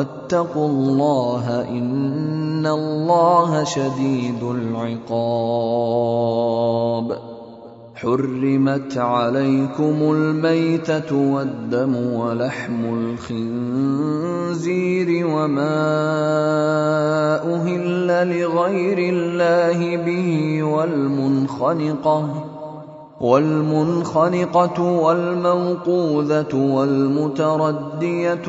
واتقوا الله إن الله شديد العقاب. حرمت عليكم الميتة والدم ولحم الخنزير وما أهل لغير الله به والمنخنقة والمنخنقة والموقوذة والمتردية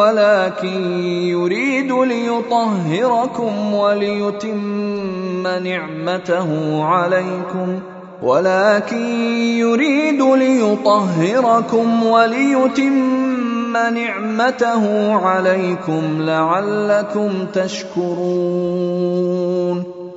ولكن يريد ليطهركم وليتم نعمته عليكم. ولكن يريد ليطهركم وليتم نعمته عليكم لعلكم تشكرون.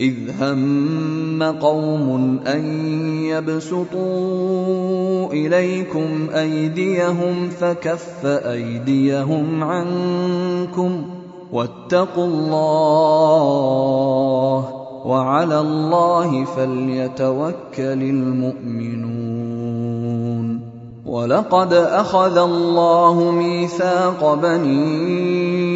إذ هم قوم أن يبسطوا إليكم أيديهم فكف أيديهم عنكم واتقوا الله وعلى الله فليتوكل المؤمنون ولقد أخذ الله ميثاق بني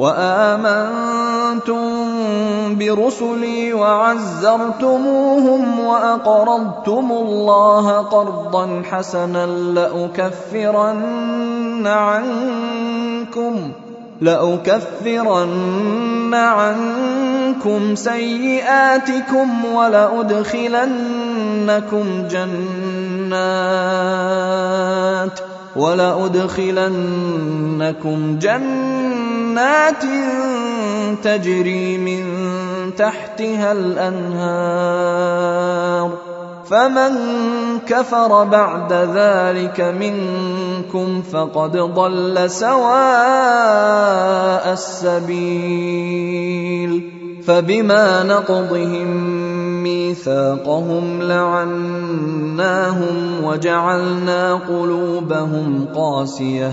وآمنتم برسلي وعزرتموهم وأقرضتم الله قرضا حسنا لأكفرن عنكم لأكفرن عنكم سيئاتكم ولأدخلنكم جنات ولأدخلنكم جنات تجري من تحتها الأنهار. فمن كفر بعد ذلك منكم فقد ضل سواء السبيل. فبما نقضهم ميثاقهم لعناهم وجعلنا قلوبهم قاسية.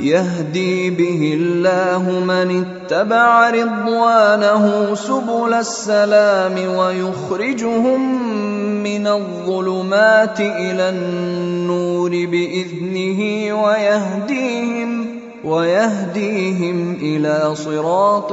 يهدي به الله من اتبع رضوانه سبل السلام ويخرجهم من الظلمات إلى النور بإذنه ويهديهم ويهديهم إلى صراط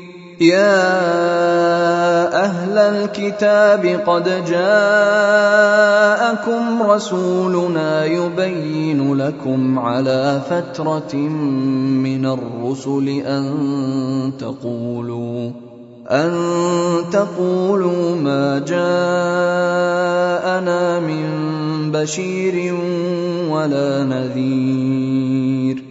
يا أهل الكتاب قد جاءكم رسولنا يبين لكم على فترة من الرسل أن تقولوا أن تقولوا ما جاءنا من بشير ولا نذير.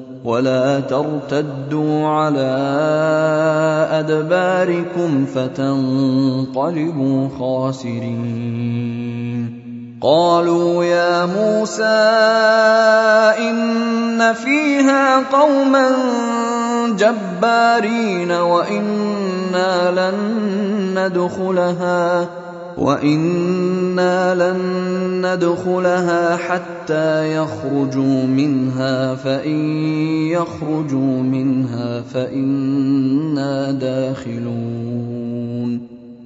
ولا ترتدوا على أدباركم فتنقلبوا خاسرين. قالوا يا موسى إن فيها قوما جبارين وإنا لن ندخلها. وأنا لن ندخلها حتى يخرجوا منها فان يخرجوا منها فانا داخلون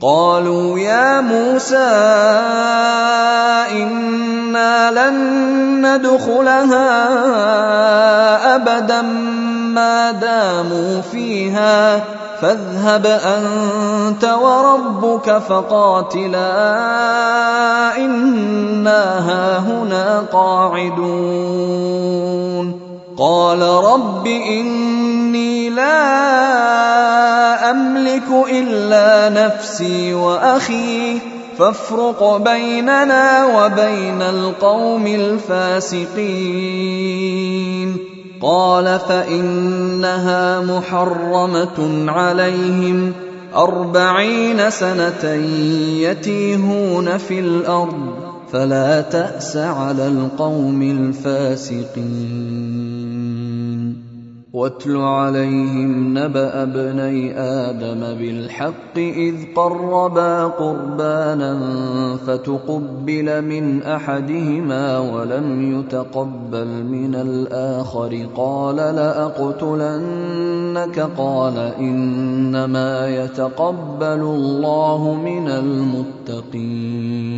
قالوا يا موسى إنا لن ندخلها أبدا ما داموا فيها فاذهب أنت وربك فقاتلا إنا هاهنا قاعدون. قال رب إني لا أملك إلا نفسي وأخي فافرق بيننا وبين القوم الفاسقين. قال فإنها محرمة عليهم أربعين سنة يتيهون في الأرض فلا تأس على القوم الفاسقين. واتل عليهم نبأ ابني آدم بالحق إذ قربا قربانا فتقبل من أحدهما ولم يتقبل من الآخر. قال لأقتلنك؟ قال إنما يتقبل الله من المتقين.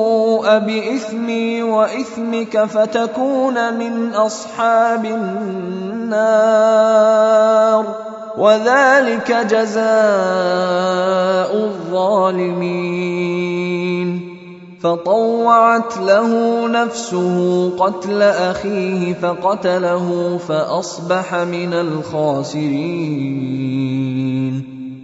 بإثمي وإثمك فتكون من أصحاب النار وذلك جزاء الظالمين. فطوعت له نفسه قتل أخيه فقتله فأصبح من الخاسرين.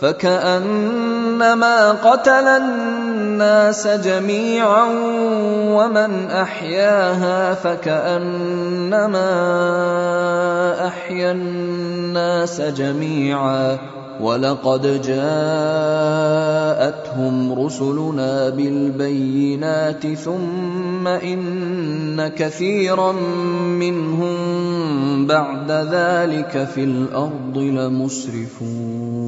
فكأنما قتل الناس جميعا ومن أحياها فكأنما أحيا الناس جميعا ولقد جاءتهم رسلنا بالبينات ثم إن كثيرا منهم بعد ذلك في الأرض لمسرفون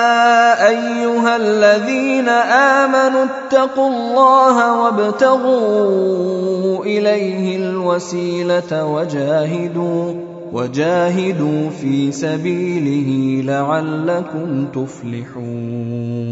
أيها الذين آمنوا اتقوا الله وابتغوا إليه الوسيلة وجاهدوا وجاهدوا في سبيله لعلكم تفلحون.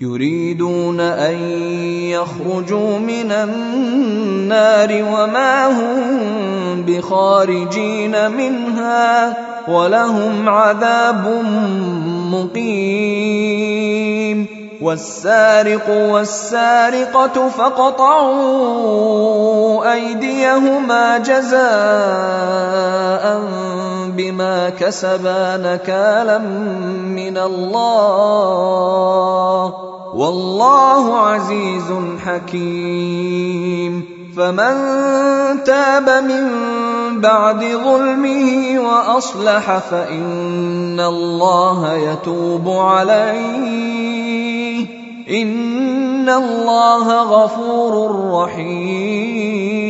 يريدون أن يخرجوا من النار وما هم بخارجين منها ولهم عذاب مقيم. والسارق والسارقة فقطعوا أيديهما جزاء بما كسبا نكالا من الله والله عزيز حكيم. فمن تاب من بعد ظلمه وأصلح فإن الله يتوب عليه. ان الله غفور رحيم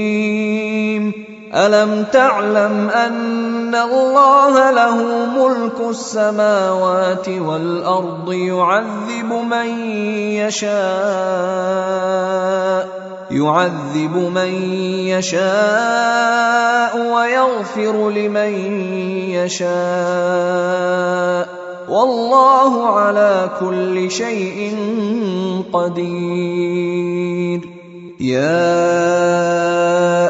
الم تعلم ان الله له ملك السماوات والارض يعذب من يشاء يعذب من يشاء ويغفر لمن يشاء والله على كل شيء قدير. يا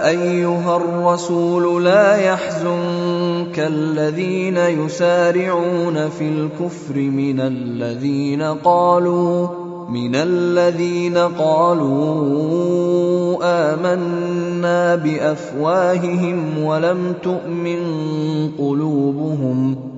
أيها الرسول لا يحزنك الذين يسارعون في الكفر من الذين قالوا من الذين قالوا آمنا بأفواههم ولم تؤمن قلوبهم.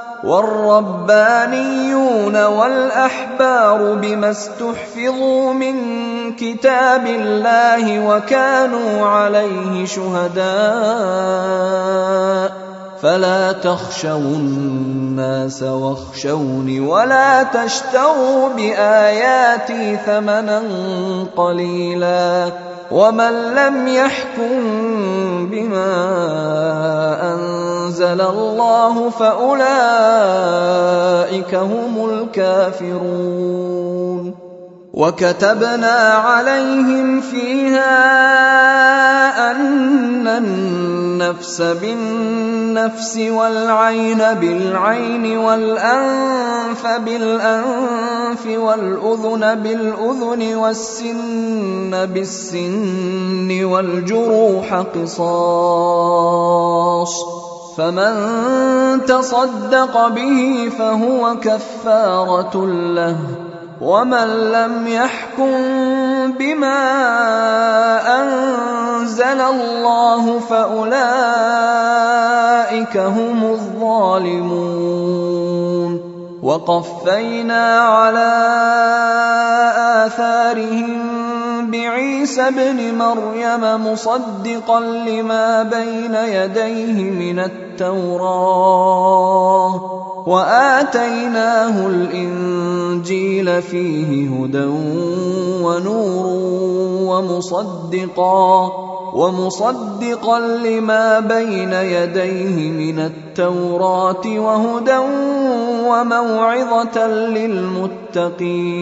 والربانيون والأحبار بما استحفظوا من كتاب الله وكانوا عليه شهداء. فلا تخشوا الناس واخشوني ولا تشتروا بآياتي ثمنا قليلا. ومن لم يحكم بما انزل الله فاولئك هم الكافرون وكتبنا عليهم فيها أن النفس بالنفس والعين بالعين والأنف بالأنف والأذن بالأذن والسن بالسن والجروح قصاص فمن تصدق به فهو كفارة له ومن لم يحكم بما انزل الله فاولئك هم الظالمون وقفينا على اثارهم بعيسى ابن مريم مصدقا لما بين يديه من التوراه وآتيناه الإنجيل فيه هدى ونور ومصدقا ومصدقا لما بين يديه من التوراة وهدى وموعظة للمتقين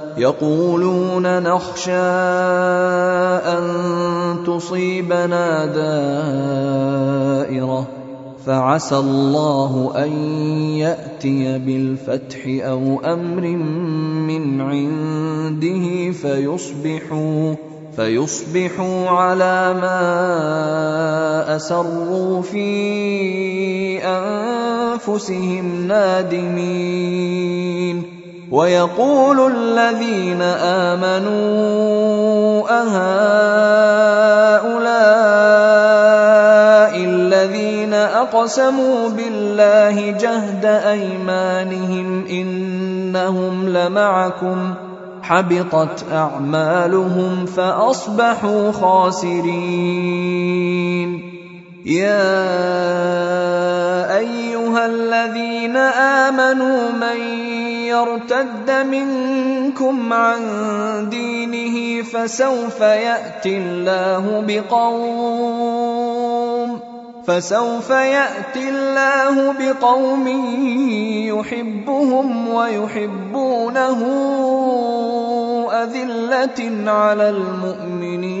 يقولون نخشى أن تصيبنا دائرة فعسى الله أن يأتي بالفتح أو أمر من عنده فيصبحوا فيصبحوا على ما أسروا في أنفسهم نادمين ويقول الذين آمنوا أهؤلاء الذين أقسموا بالله جهد أيمانهم إنهم لمعكم حبطت أعمالهم فأصبحوا خاسرين. يا أيها الذين آمنوا من يرتد منكم عن دينه فسوف يأتي الله بقوم فسوف يأتي الله بقوم يحبهم ويحبونه أذلة على المؤمنين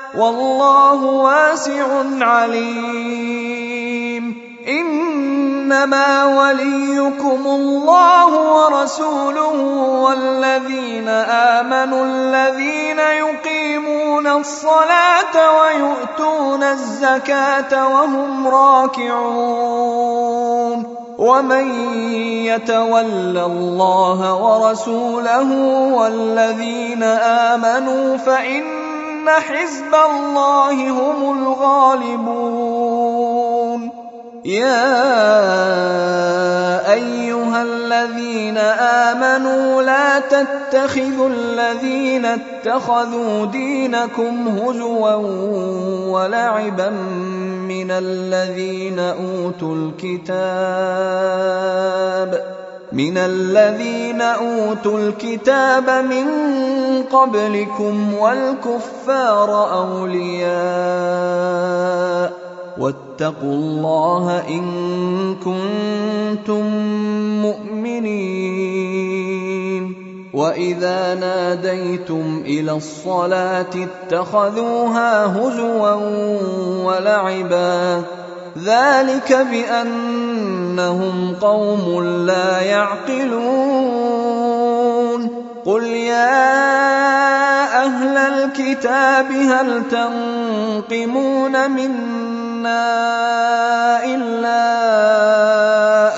والله واسع عليم. إنما وليكم الله ورسوله والذين آمنوا الذين يقيمون الصلاة ويؤتون الزكاة وهم راكعون. ومن يتول الله ورسوله والذين آمنوا فإن إن حزب الله هم الغالبون يا أيها الذين آمنوا لا تتخذوا الذين اتخذوا دينكم هزوا ولعبا من الذين أوتوا الكتاب من الذين أوتوا الكتاب من قبلكم والكفار أولياء واتقوا الله إن كنتم مؤمنين وإذا ناديتم إلى الصلاة اتخذوها هزوا ولعبا ذلك بانهم قوم لا يعقلون. قل يا أهل الكتاب هل تنقمون منا إلا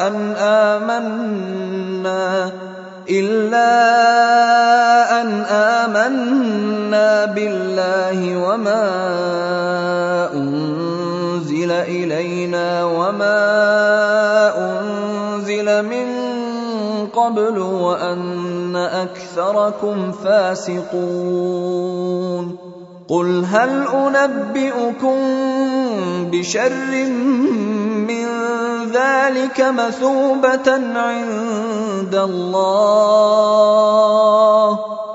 أن آمنا؟ إلا أن آمنا بالله وما أنزل إلينا وما من قبل وأن أكثركم فاسقون. قل هل أنبئكم بشر من ذلك مثوبة عند الله؟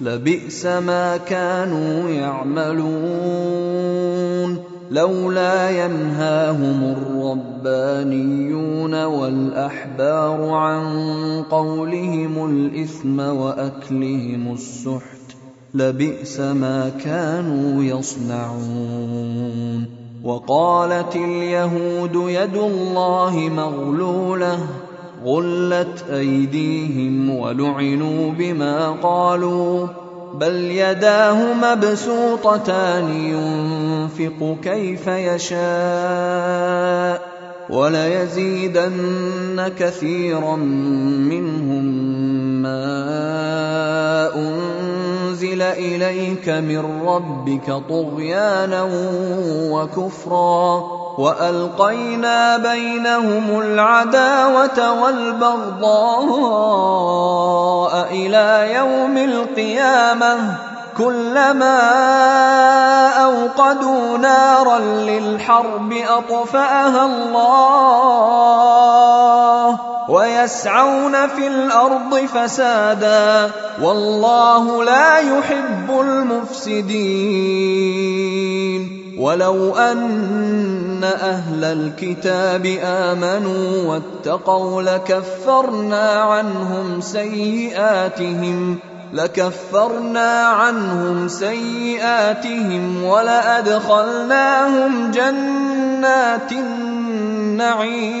لبئس ما كانوا يعملون لولا ينهاهم الربانيون والأحبار عن قولهم الإثم وأكلهم السحت لبئس ما كانوا يصنعون وقالت اليهود يد الله مغلولة غلت أيديهم ولعنوا بما قالوا بل يداه مبسوطتان ينفق كيف يشاء وليزيدن كثيرا منهم ما أنزل إليك من ربك طغيانا وكفرا وألقينا بينهم العداوة والبغضاء إلى يوم القيامة. كلما أوقدوا نارا للحرب أطفأها الله ويسعون في الأرض فسادا والله لا يحب المفسدين ولو أن أهل الكتاب آمنوا واتقوا لكفرنا عنهم سيئاتهم لكفرنا عنهم سيئاتهم ولأدخلناهم جنات النعيم.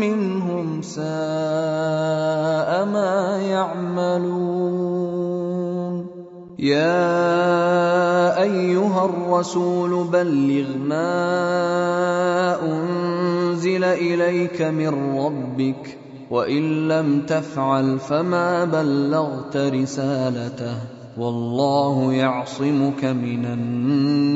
منهم ساء ما يعملون. يا أيها الرسول بلغ ما أنزل إليك من ربك وإن لم تفعل فما بلغت رسالته. والله يعصمك من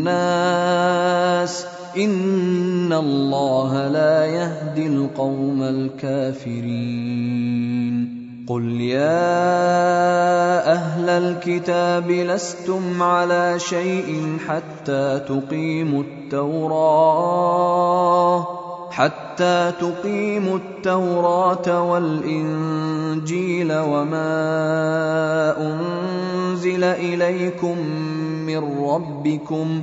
الناس. ان الله لا يهدي القوم الكافرين. قل يا أهل الكتاب لستم على شيء حتى تقيموا التوراه حتى تقيموا التوراه والانجيل وما انزل اليكم من ربكم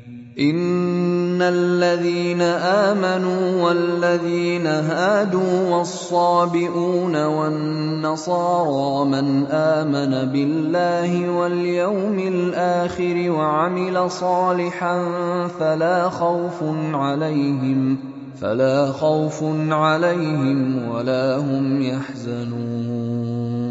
ان الذين امنوا والذين هادوا والصابئون والنصارى من امن بالله واليوم الآخر وعمل صالحا فلا خوف عليهم فلا خوف عليهم ولا هم يحزنون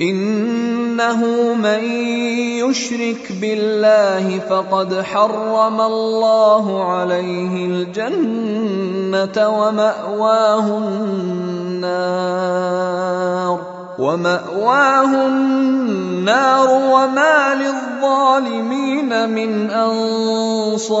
إنه من يشرك بالله فقد حرم الله عليه الجنة ومأواه النار. ومأواه النار وما للظالمين من أنصار.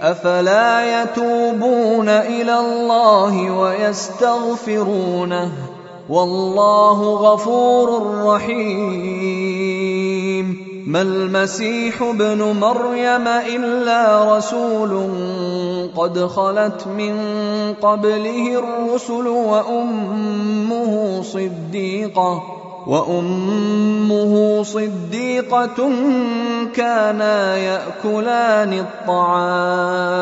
أفلا يتوبون إلى الله ويستغفرونه والله غفور رحيم ما المسيح ابن مريم إلا رسول قد خلت من قبله الرسل وأمه صديقة وأمه صديقة كانا يأكلان الطعام.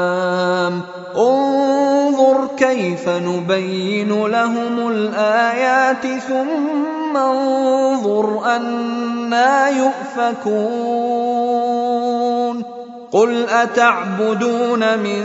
انظر كيف نبين لهم الآيات ثم انظر أنا يؤفكون. قل أتعبدون من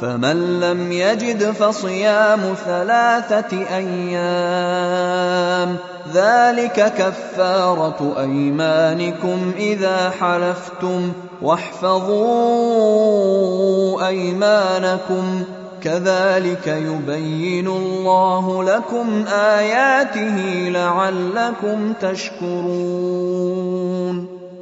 فمن لم يجد فصيام ثلاثة أيام ذلك كفارة أيمانكم إذا حلفتم واحفظوا أيمانكم. كذلك يبين الله لكم آياته لعلكم تشكرون.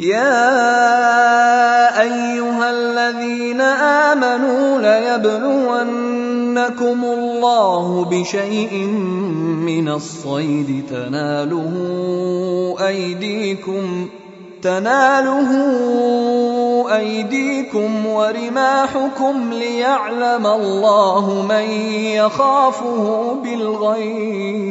يا أيها الذين آمنوا ليبلونكم الله بشيء من الصيد تناله أيديكم تناله أيديكم ورماحكم ليعلم الله من يخافه بالغيب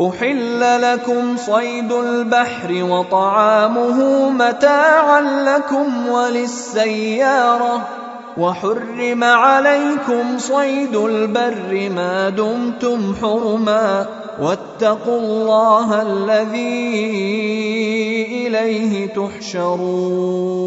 أحل لكم صيد البحر وطعامه متاعا لكم وللسيارة وحرم عليكم صيد البر ما دمتم حرما واتقوا الله الذي إليه تحشرون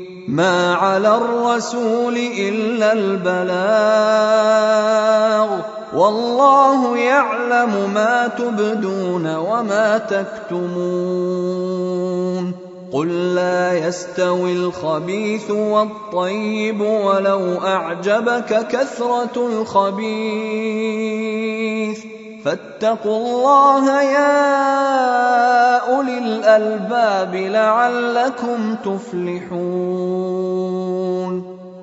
ما على الرسول إلا البلاغ والله يعلم ما تبدون وما تكتمون قل لا يستوي الخبيث والطيب ولو أعجبك كثرة الخبيث فاتقوا الله يا أولي الألباب لعلكم تفلحون.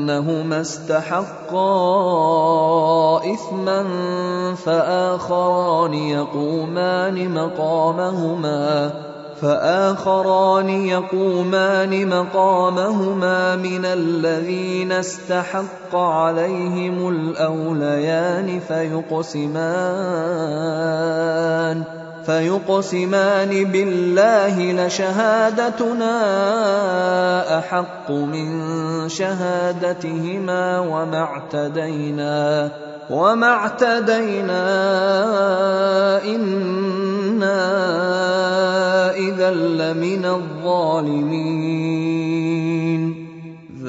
انهما استحقا إثما فآخران يقومان مقامهما فآخران يقومان مقامهما من الذين استحق عليهم الأوليان فيقسمان فيقسمان بالله لشهادتنا أحق من شهادتهما وما اعتدينا وما اعتدينا إنا إذا لمن الظالمين.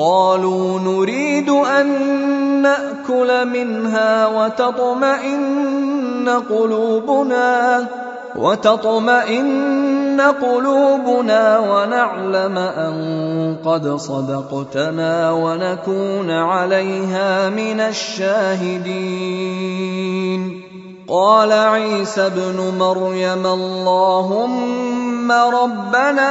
قالوا نريد أن نأكل منها وتطمئن قلوبنا وتطمئن قلوبنا ونعلم أن قد صدقتنا ونكون عليها من الشاهدين. قال عيسى ابن مريم اللهم ربنا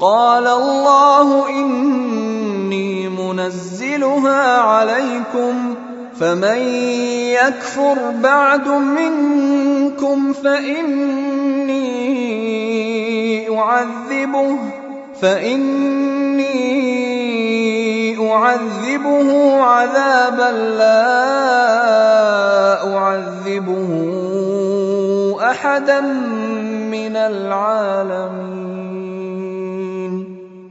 قال الله إني منزلها عليكم فمن يكفر بعد منكم فإني أعذبه فإني أعذبه عذابا لا أعذبه أحدا من العالمين.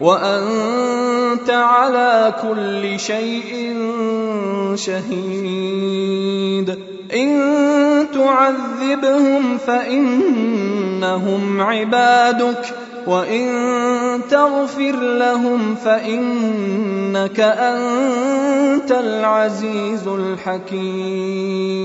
وأنت على كل شيء شهيد. إن تعذبهم فإنهم عبادك وإن تغفر لهم فإنك أنت العزيز الحكيم.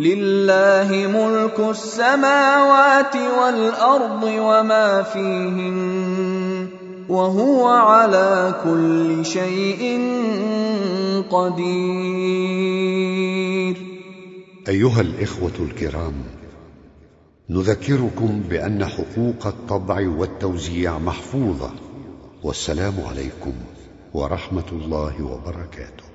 لله ملك السماوات والأرض وما فيهن وهو على كل شيء قدير. أيها الإخوة الكرام نذكركم بأن حقوق الطبع والتوزيع محفوظة والسلام عليكم ورحمة الله وبركاته.